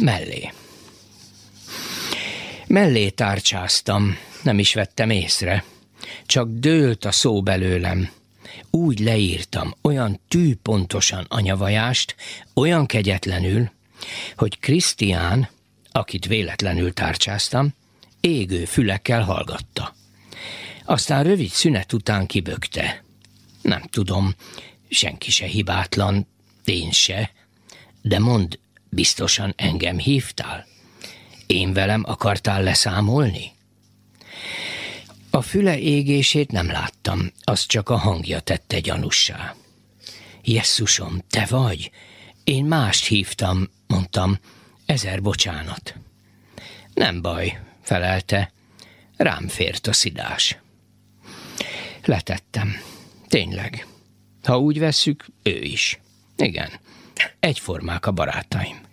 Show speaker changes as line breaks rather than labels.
Mellé. Mellé tárcsáztam, nem is vettem észre. Csak dőlt a szó belőlem. Úgy leírtam, olyan tűpontosan anyavajást, olyan kegyetlenül, hogy Krisztián, akit véletlenül tárcsáztam, égő fülekkel hallgatta. Aztán rövid szünet után kibökte. Nem tudom, senki se hibátlan, én se, de mond, biztosan engem hívtál? Én velem akartál leszámolni? A füle égését nem láttam, az csak a hangja tette gyanussá. Jesszusom, te vagy? Én mást hívtam, mondtam, ezer bocsánat. Nem baj, felelte, rám fért a szidás. Letettem. Tényleg. Ha úgy vesszük, ő is. Igen, egyformák a barátaim.